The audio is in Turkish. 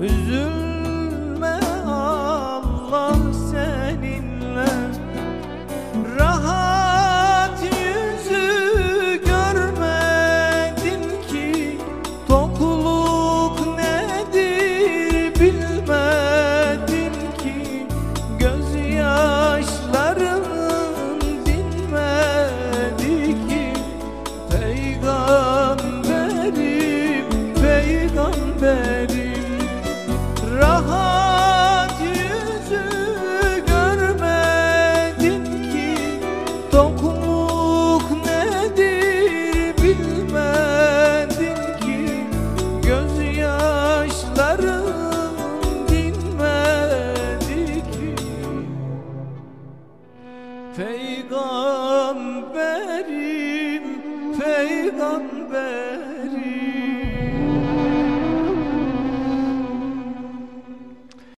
üzül Dokunmak nedir bilmedin ki? Gözyaşların dinmedi ki. Peygamberim, peygamber